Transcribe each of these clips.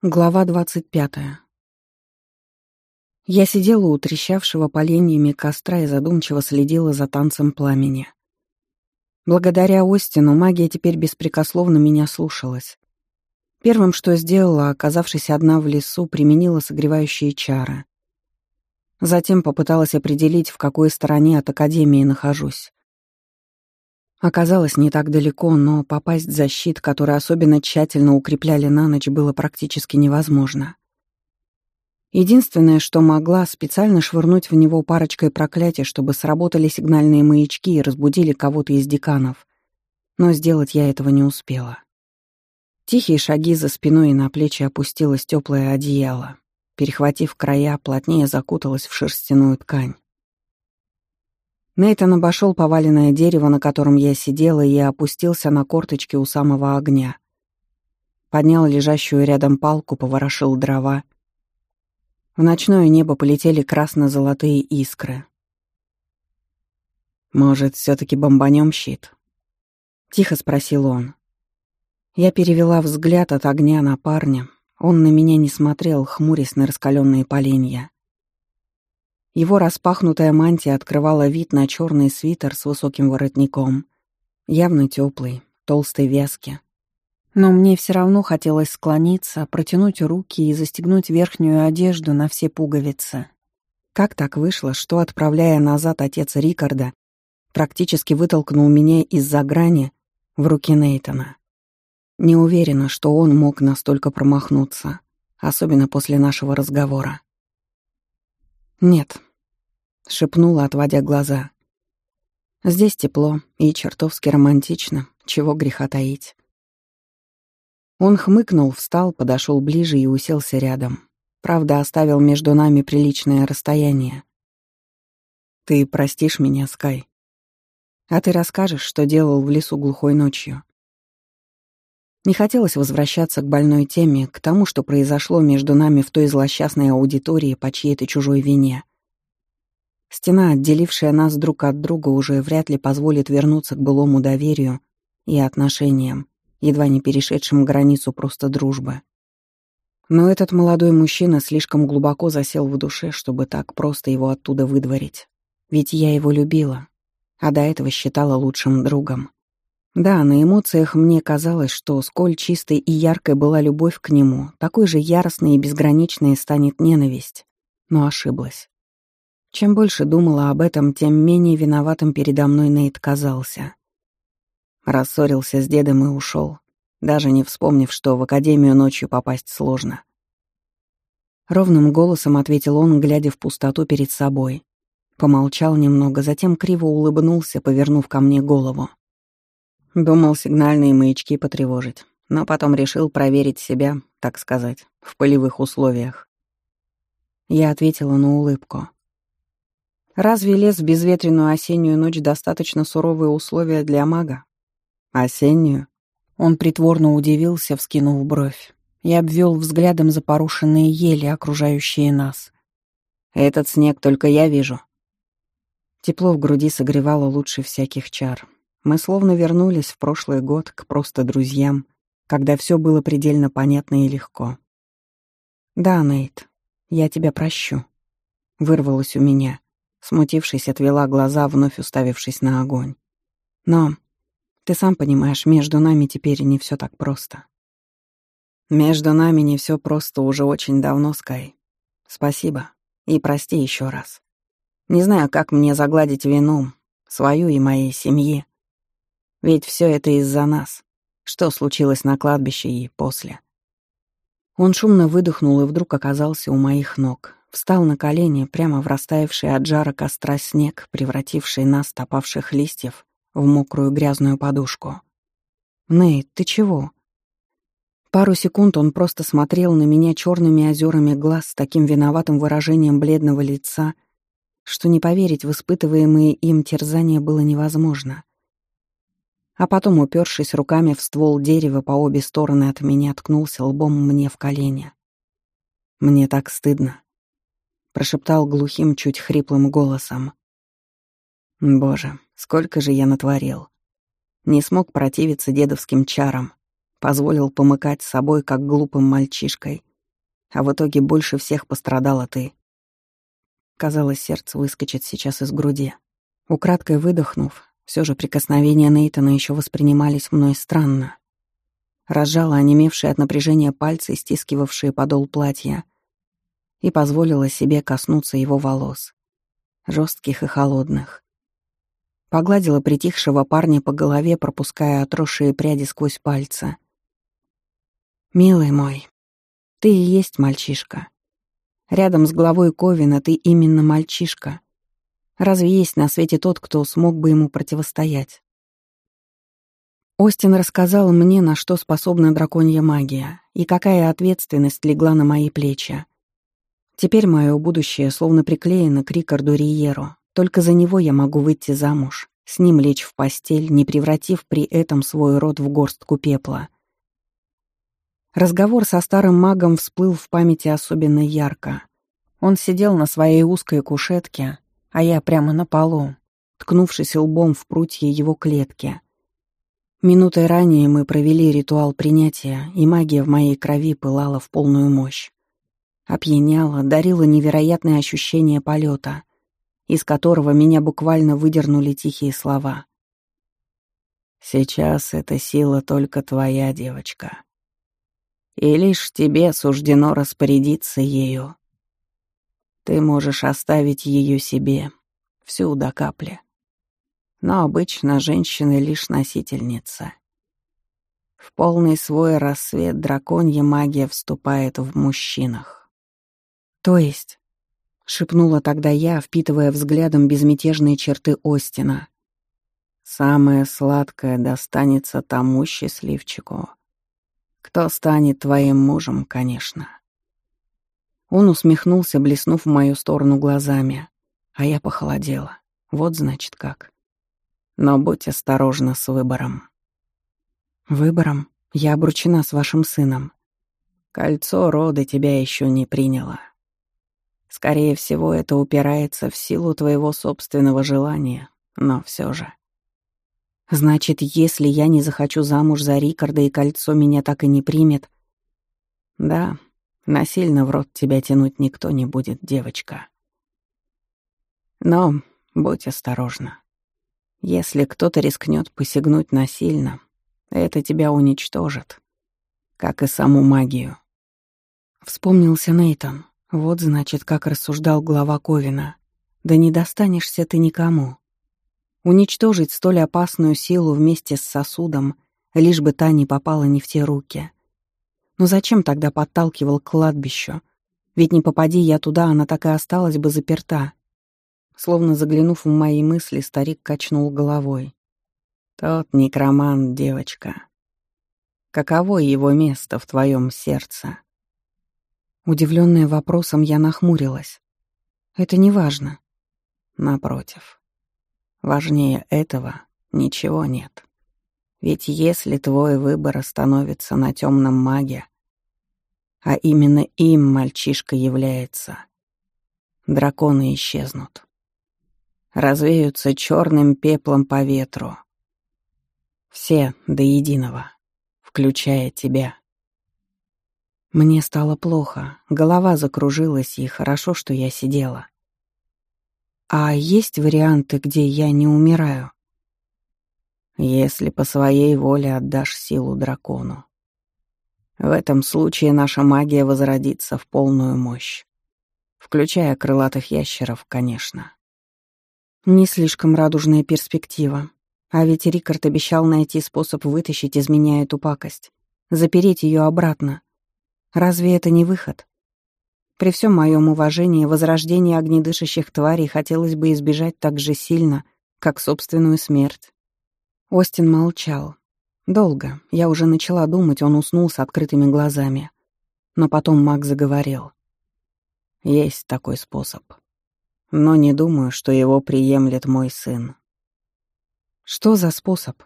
Глава 25. Я сидела у трещавшего поленьями костра и задумчиво следила за танцем пламени. Благодаря Остину магия теперь беспрекословно меня слушалась. Первым, что сделала, оказавшись одна в лесу, применила согревающие чары. Затем попыталась определить, в какой стороне от Академии нахожусь. Оказалось, не так далеко, но попасть в защит, который особенно тщательно укрепляли на ночь, было практически невозможно. Единственное, что могла, специально швырнуть в него парочкой проклятий, чтобы сработали сигнальные маячки и разбудили кого-то из деканов. Но сделать я этого не успела. Тихие шаги за спиной и на плечи опустилось теплое одеяло. Перехватив края, плотнее закуталась в шерстяную ткань. Нейтана обошел поваленное дерево, на котором я сидела, и опустился на корточки у самого огня. Поднял лежащую рядом палку, поворошил дрова. В ночное небо полетели красно-золотые искры. «Может, все-таки бомбанем щит?» — тихо спросил он. Я перевела взгляд от огня на парня. Он на меня не смотрел, хмурясь на раскаленные поленья. Его распахнутая мантия открывала вид на черный свитер с высоким воротником. Явно теплый, толстой вязки. Но мне все равно хотелось склониться, протянуть руки и застегнуть верхнюю одежду на все пуговицы. Как так вышло, что, отправляя назад отец Рикарда, практически вытолкнул меня из-за грани в руки Нейтона. Не уверена, что он мог настолько промахнуться, особенно после нашего разговора. «Нет», — шепнула, отводя глаза. «Здесь тепло и чертовски романтично, чего греха таить». Он хмыкнул, встал, подошел ближе и уселся рядом. Правда, оставил между нами приличное расстояние. «Ты простишь меня, Скай?» «А ты расскажешь, что делал в лесу глухой ночью?» Не хотелось возвращаться к больной теме, к тому, что произошло между нами в той злосчастной аудитории по чьей-то чужой вине. Стена, отделившая нас друг от друга, уже вряд ли позволит вернуться к былому доверию и отношениям, едва не перешедшим границу просто дружбы. Но этот молодой мужчина слишком глубоко засел в душе, чтобы так просто его оттуда выдворить. Ведь я его любила, а до этого считала лучшим другом. Да, на эмоциях мне казалось, что сколь чистой и яркой была любовь к нему, такой же яростной и безграничной станет ненависть. Но ошиблась. Чем больше думала об этом, тем менее виноватым передо мной Нейт казался. Рассорился с дедом и ушел, даже не вспомнив, что в академию ночью попасть сложно. Ровным голосом ответил он, глядя в пустоту перед собой. Помолчал немного, затем криво улыбнулся, повернув ко мне голову. Думал, сигнальные маячки потревожить, но потом решил проверить себя, так сказать, в полевых условиях. Я ответила на улыбку. Разве лес в безветренную осеннюю ночь достаточно суровые условия для мага? Осеннюю? Он притворно удивился, вскинув бровь, и обвел взглядом запорушенные ели, окружающие нас. Этот снег только я вижу. Тепло в груди согревало лучше всяких чар. Мы словно вернулись в прошлый год к просто друзьям, когда все было предельно понятно и легко. «Да, Нейт, я тебя прощу», — вырвалось у меня. Смутившись, отвела глаза, вновь уставившись на огонь. «Но, ты сам понимаешь, между нами теперь не все так просто». «Между нами не все просто уже очень давно, Скай. Спасибо. И прости еще раз. Не знаю, как мне загладить вину, свою и моей семье. Ведь все это из-за нас. Что случилось на кладбище и после. Он шумно выдохнул и вдруг оказался у моих ног. Встал на колени, прямо в растаявший от жара костра снег, превративший нас, топавших листьев, в мокрую грязную подушку. «Нейт, ты чего?» Пару секунд он просто смотрел на меня черными озерами глаз с таким виноватым выражением бледного лица, что не поверить в испытываемые им терзания было невозможно — а потом, упершись руками в ствол дерева по обе стороны от меня, ткнулся лбом мне в колени. «Мне так стыдно», — прошептал глухим, чуть хриплым голосом. «Боже, сколько же я натворил!» Не смог противиться дедовским чарам, позволил помыкать собой, как глупым мальчишкой. А в итоге больше всех пострадала ты. Казалось, сердце выскочит сейчас из груди. Украдкой выдохнув, все же прикосновения Нейтана еще воспринимались мной странно. Разжала онемевшие от напряжения пальцы, стискивавшие подол платья, и позволила себе коснуться его волос, жестких и холодных. Погладила притихшего парня по голове, пропуская отросшие пряди сквозь пальцы. «Милый мой, ты и есть мальчишка. Рядом с главой Ковина ты именно мальчишка. Разве есть на свете тот, кто смог бы ему противостоять? Остин рассказал мне, на что способна драконья магия и какая ответственность легла на мои плечи. Теперь мое будущее словно приклеено к Рикарду Риеру. Только за него я могу выйти замуж, с ним лечь в постель, не превратив при этом свой род в горстку пепла. Разговор со старым магом всплыл в памяти особенно ярко. Он сидел на своей узкой кушетке, а я прямо на полу, ткнувшись лбом в прутье его клетки. Минутой ранее мы провели ритуал принятия, и магия в моей крови пылала в полную мощь. Опьяняла, дарила невероятное ощущение полета, из которого меня буквально выдернули тихие слова. «Сейчас эта сила только твоя, девочка. И лишь тебе суждено распорядиться ею». Ты можешь оставить ее себе, всю до капли. Но обычно женщины лишь носительница. В полный свой рассвет драконья магия вступает в мужчинах. То есть, шепнула тогда я, впитывая взглядом безмятежные черты Остина. Самое сладкое достанется тому счастливчику, кто станет твоим мужем, конечно. Он усмехнулся, блеснув в мою сторону глазами. А я похолодела. Вот значит как. Но будь осторожна с выбором. Выбором? Я обручена с вашим сыном. Кольцо рода тебя еще не приняло. Скорее всего, это упирается в силу твоего собственного желания, но все же. Значит, если я не захочу замуж за Рикарда и кольцо меня так и не примет... Да, Насильно в рот тебя тянуть никто не будет, девочка. Но будь осторожна. Если кто-то рискнет посягнуть насильно, это тебя уничтожит, как и саму магию. Вспомнился Нейтон. Вот, значит, как рассуждал глава Ковина. Да не достанешься ты никому. Уничтожить столь опасную силу вместе с сосудом, лишь бы та не попала не в те руки — но зачем тогда подталкивал к кладбищу? Ведь не попади я туда, она так и осталась бы заперта. Словно заглянув в мои мысли, старик качнул головой. «Тот некромант, девочка. Каково его место в твоем сердце?» Удивленная вопросом, я нахмурилась. «Это не важно». «Напротив. Важнее этого ничего нет». Ведь если твой выбор остановится на темном маге, а именно им мальчишка является, драконы исчезнут. Развеются черным пеплом по ветру. Все до единого, включая тебя. Мне стало плохо, голова закружилась, и хорошо, что я сидела. А есть варианты, где я не умираю? если по своей воле отдашь силу дракону. В этом случае наша магия возродится в полную мощь. Включая крылатых ящеров, конечно. Не слишком радужная перспектива. А ведь Рикард обещал найти способ вытащить из меня эту пакость, запереть ее обратно. Разве это не выход? При всем моем уважении возрождение огнедышащих тварей хотелось бы избежать так же сильно, как собственную смерть. Остин молчал. Долго. Я уже начала думать, он уснул с открытыми глазами. Но потом Маг заговорил. «Есть такой способ. Но не думаю, что его приемлет мой сын». «Что за способ?»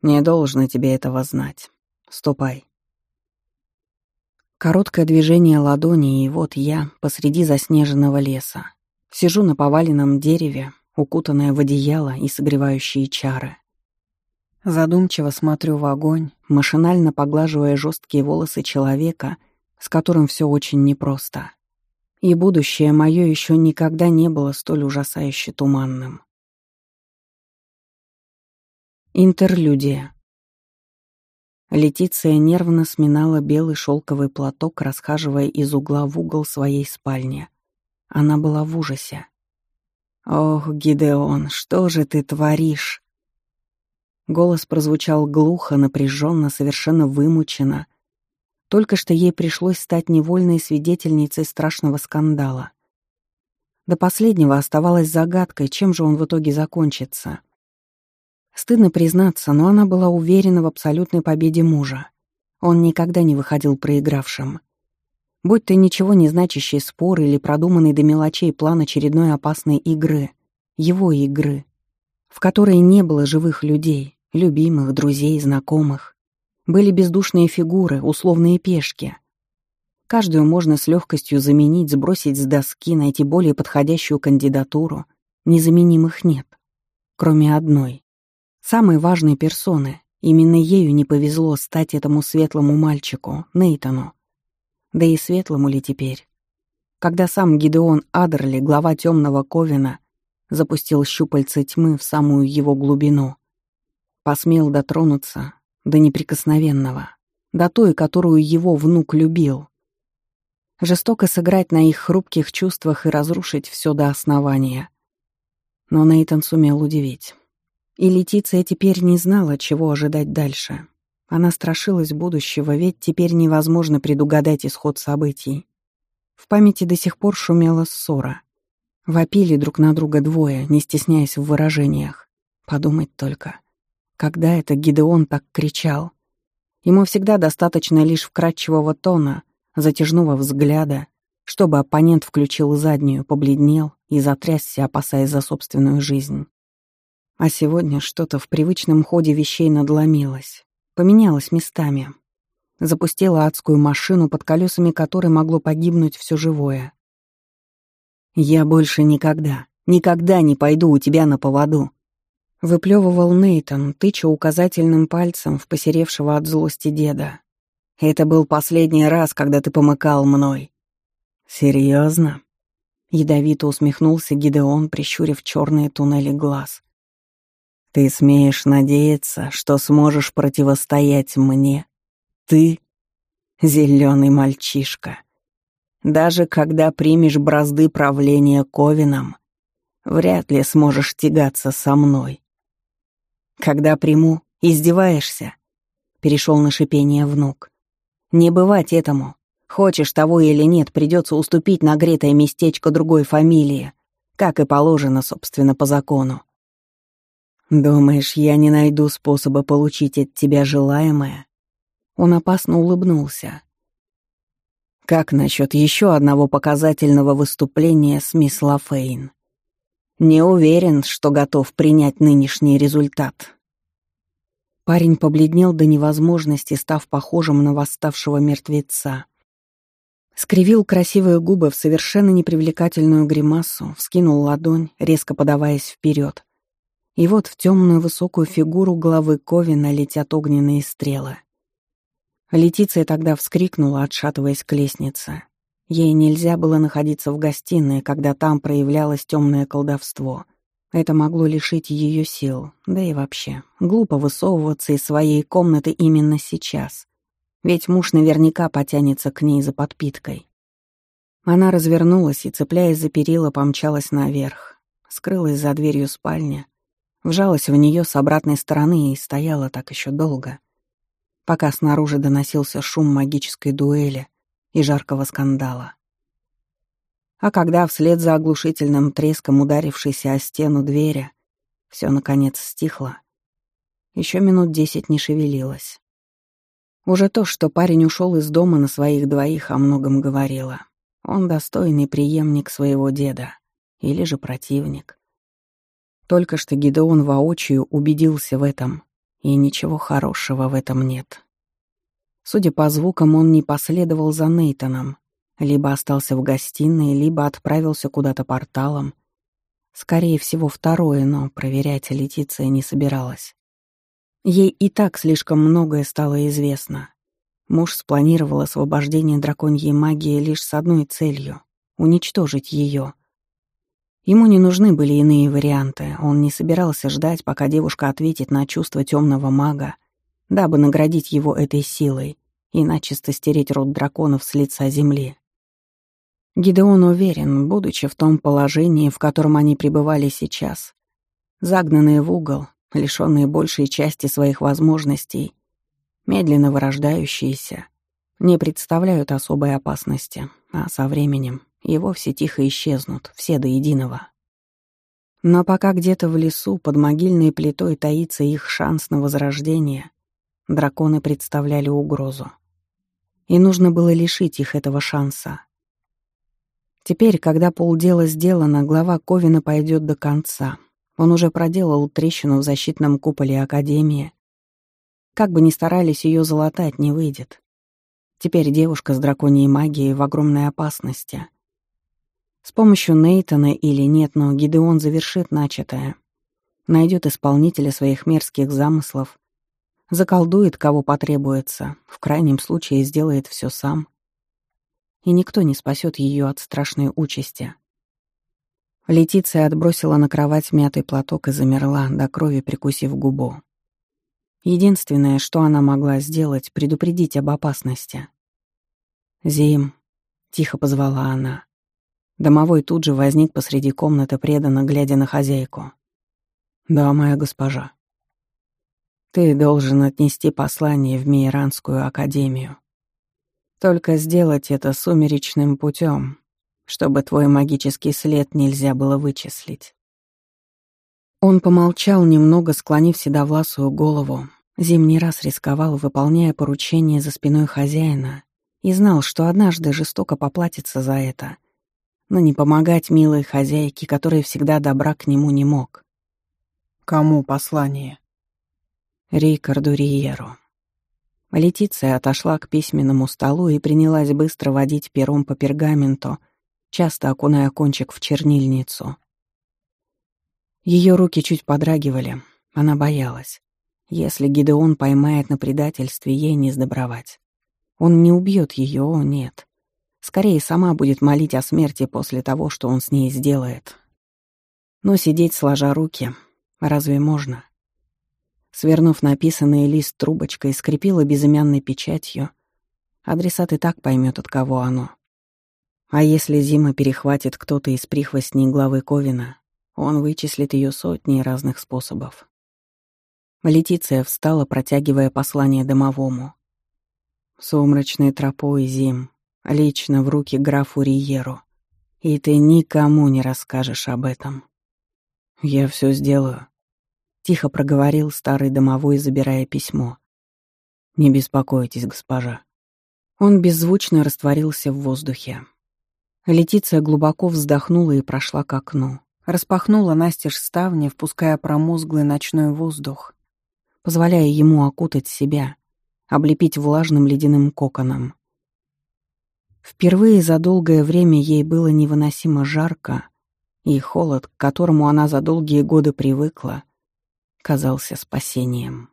«Не должно тебе этого знать. Ступай». Короткое движение ладони, и вот я посреди заснеженного леса. Сижу на поваленном дереве, укутанная в одеяло и согревающие чары. Задумчиво смотрю в огонь, машинально поглаживая жесткие волосы человека, с которым все очень непросто. И будущее мое еще никогда не было столь ужасающе туманным. Интерлюдия. Летиция нервно сминала белый шелковый платок, расхаживая из угла в угол своей спальни. Она была в ужасе. «Ох, Гидеон, что же ты творишь?» Голос прозвучал глухо, напряженно, совершенно вымученно. Только что ей пришлось стать невольной свидетельницей страшного скандала. До последнего оставалась загадкой, чем же он в итоге закончится. Стыдно признаться, но она была уверена в абсолютной победе мужа. Он никогда не выходил проигравшим будь то ничего не значащий спор или продуманный до мелочей план очередной опасной игры, его игры, в которой не было живых людей, любимых, друзей, знакомых. Были бездушные фигуры, условные пешки. Каждую можно с легкостью заменить, сбросить с доски, найти более подходящую кандидатуру. Незаменимых нет, кроме одной. Самой важной персоны, именно ею не повезло стать этому светлому мальчику, Нейтану, да и светлому ли теперь? Когда сам Гидеон Адерли, глава темного Ковина, запустил щупальца тьмы в самую его глубину, посмел дотронуться до неприкосновенного, до той, которую его внук любил, жестоко сыграть на их хрупких чувствах и разрушить все до основания. Но Нейтан сумел удивить. И Летиция теперь не знала, чего ожидать дальше. Она страшилась будущего, ведь теперь невозможно предугадать исход событий. В памяти до сих пор шумела ссора. Вопили друг на друга двое, не стесняясь в выражениях. Подумать только. Когда это Гидеон так кричал? Ему всегда достаточно лишь вкрадчивого тона, затяжного взгляда, чтобы оппонент включил заднюю, побледнел и затрясся, опасаясь за собственную жизнь. А сегодня что-то в привычном ходе вещей надломилось поменялось местами. Запустила адскую машину, под колесами которой могло погибнуть все живое. «Я больше никогда, никогда не пойду у тебя на поводу», — выплевывал Нейтон, тыча указательным пальцем в посеревшего от злости деда. «Это был последний раз, когда ты помыкал мной». «Серьезно?» — ядовито усмехнулся Гидеон, прищурив черные туннели глаз. Ты смеешь надеяться, что сможешь противостоять мне? Ты — зеленый мальчишка. Даже когда примешь бразды правления Ковином, вряд ли сможешь тягаться со мной. Когда приму, издеваешься? Перешел на шипение внук. Не бывать этому. Хочешь того или нет, придется уступить нагретое местечко другой фамилии, как и положено, собственно, по закону. «Думаешь, я не найду способа получить от тебя желаемое?» Он опасно улыбнулся. «Как насчет еще одного показательного выступления с мисс Лафейн? Не уверен, что готов принять нынешний результат». Парень побледнел до невозможности, став похожим на восставшего мертвеца. Скривил красивые губы в совершенно непривлекательную гримасу, вскинул ладонь, резко подаваясь вперед — и вот в темную высокую фигуру главы Ковина летят огненные стрелы. Летиция тогда вскрикнула, отшатываясь к лестнице. Ей нельзя было находиться в гостиной, когда там проявлялось темное колдовство. Это могло лишить ее сил, да и вообще. Глупо высовываться из своей комнаты именно сейчас. Ведь муж наверняка потянется к ней за подпиткой. Она развернулась и, цепляясь за перила, помчалась наверх. Скрылась за дверью спальня вжалась в нее с обратной стороны и стояла так еще долго, пока снаружи доносился шум магической дуэли и жаркого скандала. А когда вслед за оглушительным треском ударившейся о стену двери все наконец стихло, еще минут десять не шевелилась. Уже то, что парень ушел из дома на своих двоих, о многом говорило. Он достойный преемник своего деда или же противник. Только что Гидеон воочию убедился в этом, и ничего хорошего в этом нет. Судя по звукам, он не последовал за Нейтоном, либо остался в гостиной, либо отправился куда-то порталом. Скорее всего, второе, но проверять Летиция не собиралась. Ей и так слишком многое стало известно. Муж спланировал освобождение драконьей магии лишь с одной целью — уничтожить ее. Ему не нужны были иные варианты, он не собирался ждать, пока девушка ответит на чувства темного мага, дабы наградить его этой силой и начисто стереть род драконов с лица земли. Гидеон уверен, будучи в том положении, в котором они пребывали сейчас, загнанные в угол, лишенные большей части своих возможностей, медленно вырождающиеся, не представляют особой опасности, а со временем и вовсе тихо исчезнут, все до единого. Но пока где-то в лесу под могильной плитой таится их шанс на возрождение, драконы представляли угрозу. И нужно было лишить их этого шанса. Теперь, когда полдела сделано, глава Ковина пойдет до конца. Он уже проделал трещину в защитном куполе Академии. Как бы ни старались ее залатать, не выйдет. Теперь девушка с драконьей магией в огромной опасности — с помощью Нейтона или нет, но Гидеон завершит начатое. Найдет исполнителя своих мерзких замыслов, заколдует, кого потребуется, в крайнем случае сделает все сам. И никто не спасет ее от страшной участи. Летиция отбросила на кровать мятый платок и замерла, до крови прикусив губу. Единственное, что она могла сделать, предупредить об опасности. «Зим», — тихо позвала она, Домовой тут же возник посреди комнаты, преданно глядя на хозяйку. «Да, моя госпожа. Ты должен отнести послание в Мейранскую академию. Только сделать это сумеречным путем, чтобы твой магический след нельзя было вычислить». Он помолчал немного, склонив седовласую голову, зимний раз рисковал, выполняя поручение за спиной хозяина, и знал, что однажды жестоко поплатится за это — но не помогать милой хозяйке, которая всегда добра к нему не мог. «Кому послание?» «Рикарду Риеру». Летиция отошла к письменному столу и принялась быстро водить пером по пергаменту, часто окуная кончик в чернильницу. Ее руки чуть подрагивали, она боялась. Если Гидеон поймает на предательстве, ей не сдобровать. Он не убьет ее, о нет. Скорее, сама будет молить о смерти после того, что он с ней сделает. Но сидеть, сложа руки, разве можно? Свернув написанный лист трубочкой, скрепила безымянной печатью. Адресат и так поймет, от кого оно. А если Зима перехватит кто-то из прихвостней главы Ковина, он вычислит ее сотни разных способов. Летиция встала, протягивая послание домовому. «Сумрачной тропой, Зим, лично в руки графу Риеру. И ты никому не расскажешь об этом. Я все сделаю. Тихо проговорил старый домовой, забирая письмо. Не беспокойтесь, госпожа. Он беззвучно растворился в воздухе. Летиция глубоко вздохнула и прошла к окну. Распахнула настежь ставни, впуская промозглый ночной воздух, позволяя ему окутать себя, облепить влажным ледяным коконом. Впервые за долгое время ей было невыносимо жарко, и холод, к которому она за долгие годы привыкла, казался спасением.